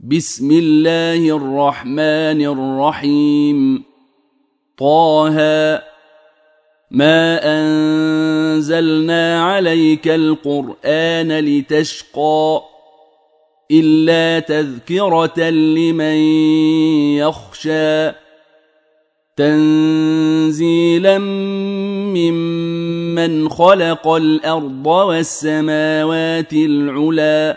بسم الله الرحمن الرحيم. طه ما أنزلنا عليك القرآن لتشقى إلا تذكرة لمن يخشى تنزيلا ممن خلق الأرض والسماوات العلى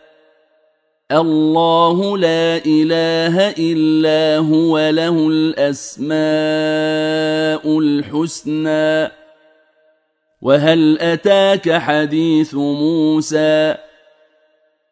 الله لا إله إلا هو له الأسماء الحسنى. وهل أتاك حديث موسى؟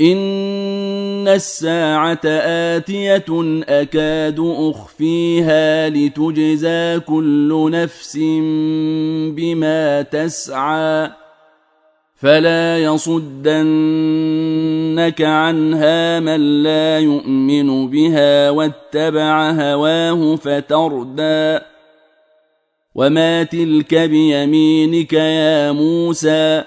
ان الساعة اتيه اكاد اخفيها لتجزى كل نفس بما تسعى فلا يصدنك عنها من لا يؤمن بها واتبع هواه فتردى وما تلك بيمينك يا موسى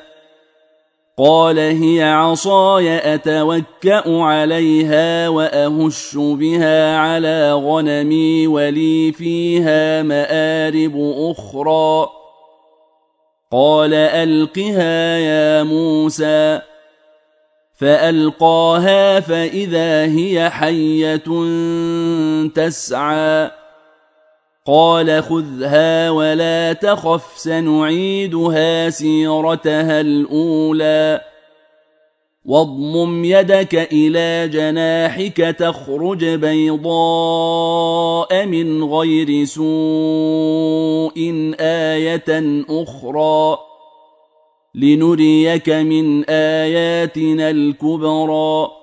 قال هي عصاي أتوكأ عليها وأهش بها على غنمي ولي فيها مآرب أخرى. قال ألقها يا موسى. فألقاها فإذا هي حية تسعى. قال خذها ولا تخف سنعيدها سيرتها الأولى. واضمم يدك إلى جناحك تخرج بيضاء من غير سوء آية أخرى. لنريك من آياتنا الكبرى.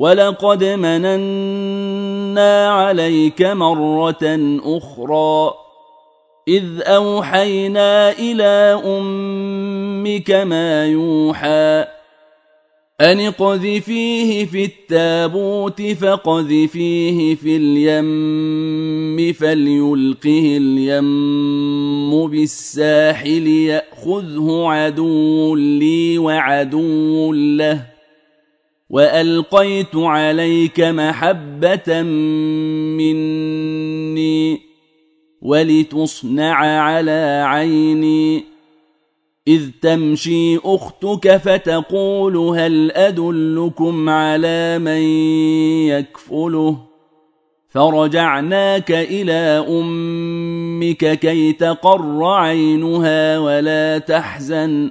ولقد مننا عليك مرة أخرى إذ أوحينا إلى أمك ما يوحى أن اقذفيه في التابوت فقذفيه في اليم فليلقه اليم بالساحل يأخذه عدو لي وعدو له والقيت عليك محبه مني ولتصنع على عيني إذ تمشي أختك فتقول هل أدلكم على من يكفله فرجعناك إلى أمك كي تقر عينها ولا تحزن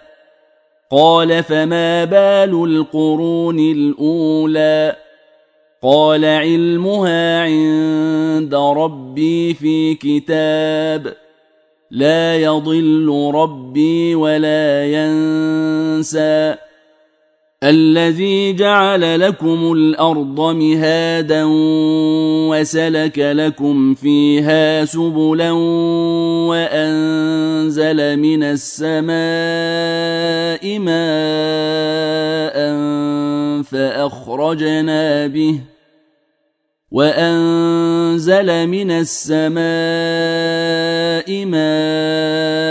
قال فما بال القرون الأولى؟ قال علمها عند ربي في كتاب لا يضل ربي ولا ينسى. الذي جعل لكم الأرض مهادا وسلك لكم فيها سبلا وأنزل من السماء ماء فأخرجنا به وأنزل من السماء ماء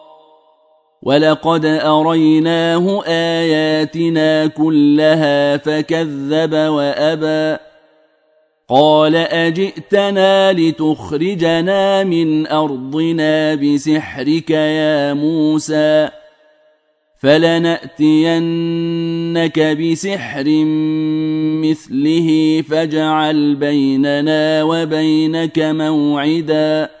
ولقد اريناه اياتنا كلها فكذب وابى قال اجئتنا لتخرجنا من ارضنا بسحرك يا موسى فلناتينك بسحر مثله فاجعل بيننا وبينك موعدا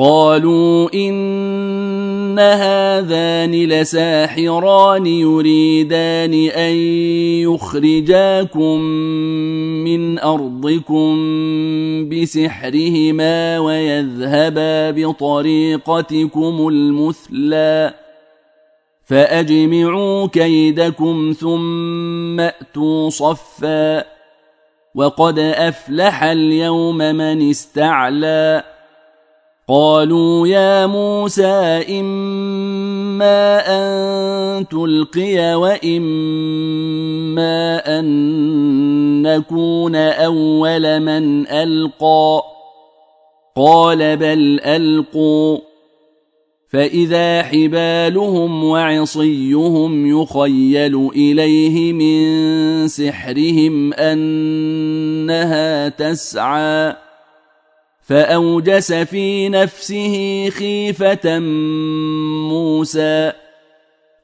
قالوا إن هذان لساحران يريدان أن يخرجاكم من أرضكم بسحرهما ويذهبا بطريقتكم المثلى فأجمعوا كيدكم ثم أتوا صفا وقد أفلح اليوم من استعلى قالوا يا موسى إما أن تلقي وإما أن نكون أول من ألقى. قال بل ألقوا. فإذا حبالهم وعصيهم يخيل إليه من سحرهم أنها تسعى. فأوجس في نفسه خيفة موسى.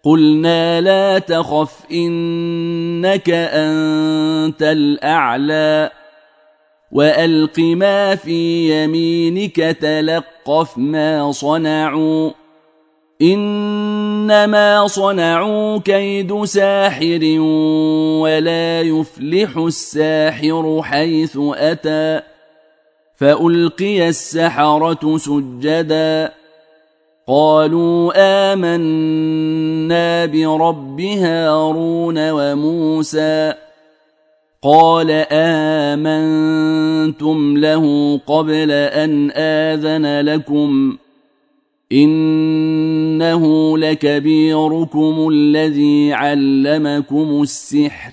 قلنا لا تخف إنك أنت الأعلى. وألق ما في يمينك تلقف ما صنعوا. إنما صنعوا كيد ساحر ولا يفلح الساحر حيث أتى. فألقي السحرة سجدا. قالوا آمنا برب هارون وموسى. قال آمنتم له قبل أن آذن لكم. إنه لكبيركم الذي علمكم السحر.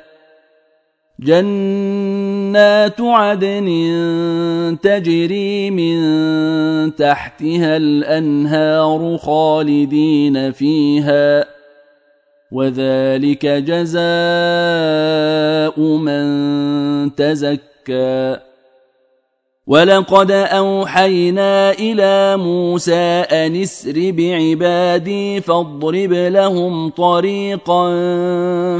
جنات عدن تجري من تحتها الأنهار خالدين فيها وذلك جزاء من تزكى. ولقد اوحينا إلى موسى ان اسر بعبادي فاضرب لهم طريقا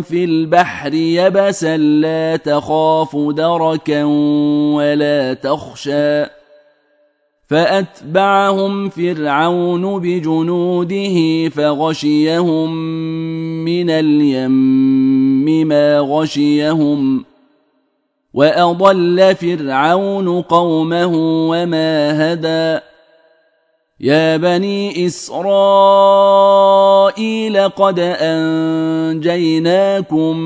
في البحر يبسا لا تخاف دركا ولا تخشى فاتبعهم فرعون بجنوده فغشيهم من اليم ما غشيهم واضل فرعون قومه وما هدى يا بني اسرائيل قد انجيناكم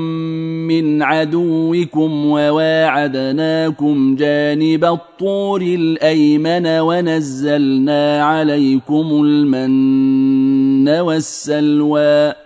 من عدوكم وواعدناكم جانب الطور الايمن ونزلنا عليكم المن والسلوى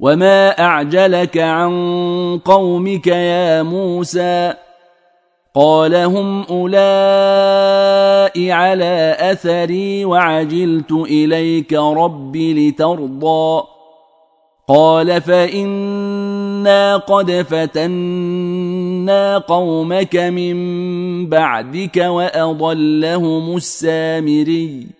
وما اعجلك عن قومك يا موسى قال هم اولئك على اثري وعجلت اليك رب لترضى قال فانا قد فتنا قومك من بعدك واضلهم السامري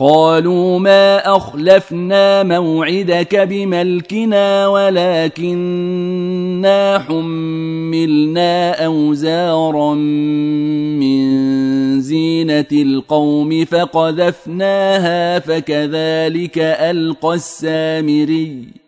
قالوا ما أخلفنا موعدك بملكنا ولكننا حملنا أوزارا من زينة القوم فقذفناها فكذلك ألقى السامري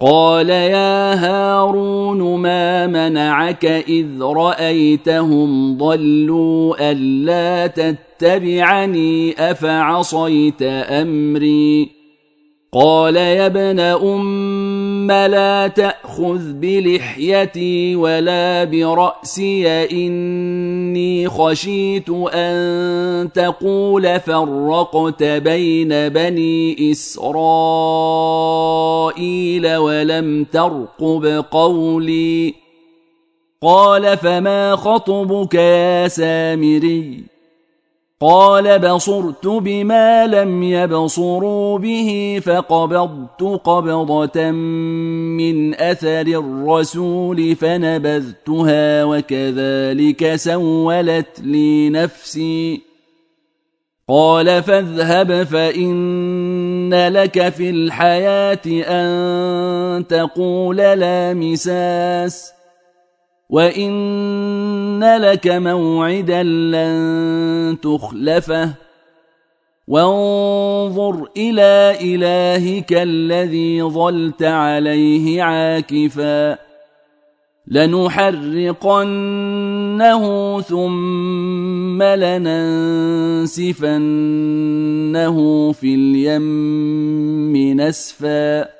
قال يا هارون ما منعك إذ رأيتهم ضلوا ألا تتبعني أفعصيت أمري؟ قال يا ابن أم لا تأخذ بلحيتي ولا برأسي إني خشيت أن تقول فرقت بين بني إسرائيل ولم ترقب قولي. قال فما خطبك يا سامري؟ قال بصرت بما لم يبصروا به فقبضت قبضة من أثر الرسول فنبذتها وكذلك سولت لي نفسي. قال فاذهب فإن لك في الحياة أن تقول لا مساس. وان لك موعدا لن تخلفه وانظر إلى الهك الذي ظلت عليه عاكفا لنحرقنه ثم لننسفنه في اليم نسفا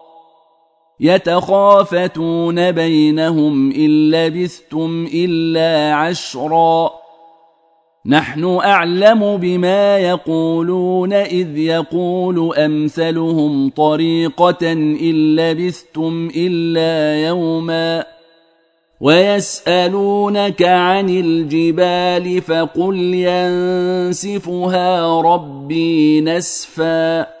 يتخافتون بينهم إن لبثتم إلا عشرا. نحن أعلم بما يقولون إذ يقول أمثلهم طريقة إن لبثتم إلا يوما. ويسألونك عن الجبال فقل ينسفها ربي نسفا.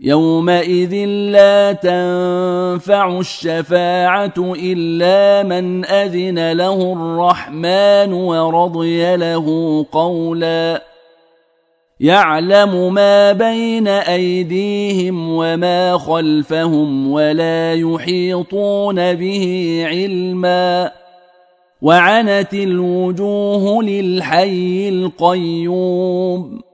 يومئذ لا تنفع الشفاعه الا من اذن له الرحمن ورضي له قولا يعلم ما بين ايديهم وما خلفهم ولا يحيطون به علما وعنت الوجوه للحي القيوم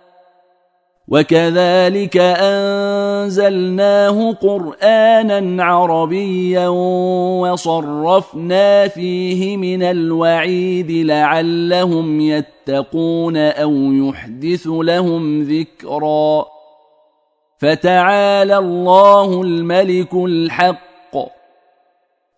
وكذلك أنزلناه قرآنا عربيا وصرفنا فيه من الوعيد لعلهم يتقون أو يحدث لهم ذكرا فتعالى الله الملك الحق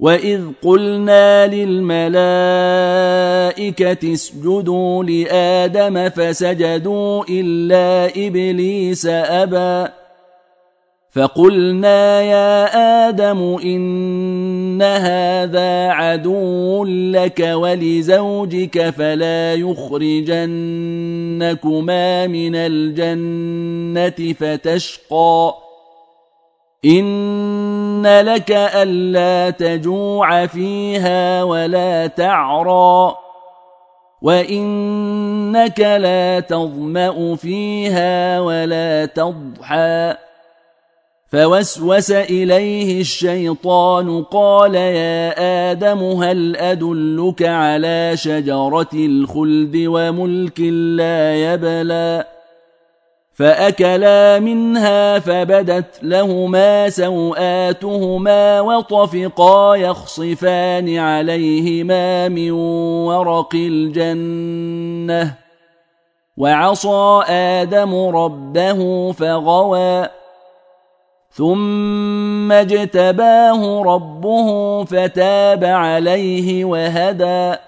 واذ قلنا للملائكه اسجدوا لادم فسجدوا الا ابليس ابى فقلنا يا آدم ان هذا عدو لك ولزوجك فلا يخرجنكما من الجنه فتشقى ان لك الا تجوع فيها ولا تعرى وانك لا تظما فيها ولا تضحى فوسوس اليه الشيطان قال يا آدم هل ادلك على شجره الخلد وملك لا يبلى فأكلا منها فبدت لهما سوآتهما وطفقا يخصفان عليهما من ورق الجنة. وعصى آدم ربه فغوى. ثم اجتباه ربه فتاب عليه وهدى.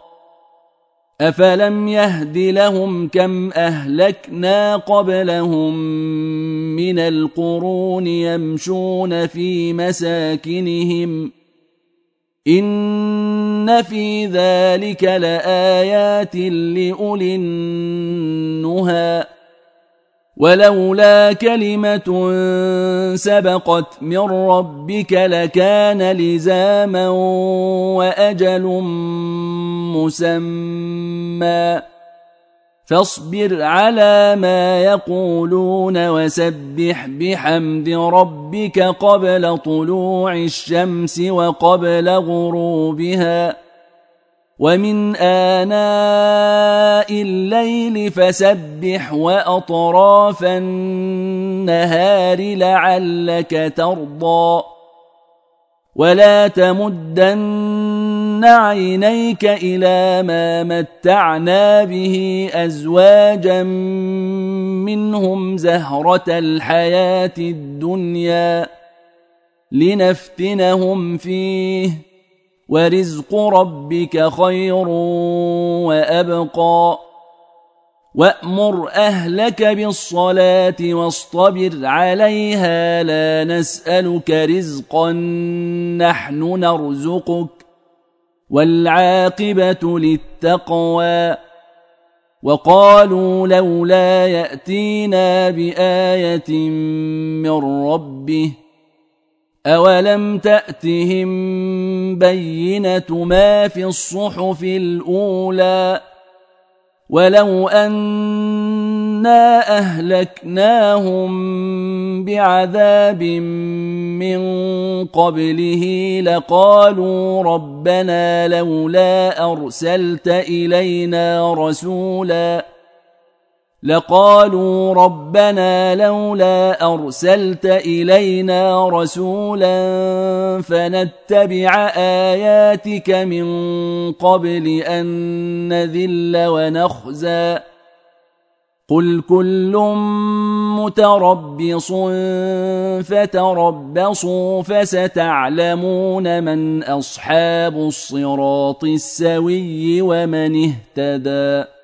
افلم يهد لهم كم اهلكنا قبلهم من القرون يمشون في مساكنهم إن في ذلك لآيات لأولي النهى ولولا كلمة سبقت من ربك لكان لزاما وأجل مسمى. فاصبر على ما يقولون وسبح بحمد ربك قبل طلوع الشمس وقبل غروبها. ومن آناء الليل فسبح وأطراف النهار لعلك ترضى. ولا تمدن عينيك إلى ما متعنا به أزواجا منهم زهرة الحياة الدنيا لنفتنهم فيه ورزق ربك خير وأبقى وأمر أهلك بالصلاة واصطبر عليها لا نسألك رزقا نحن نرزقك والعاقبة للتقوى وقالوا لولا يأتينا بآية من ربه أولم تأتهم بينة ما في الصحف الأولى ولو أنا أهلكناهم بعذاب من قبله لقالوا ربنا لولا أرسلت إلينا رسولا لقالوا ربنا لولا أرسلت إلينا رسولا فنتبع آياتك من قبل أن نذل ونخزى. قل كل متربص فتربصوا فستعلمون من أصحاب الصراط السوي ومن اهتدى.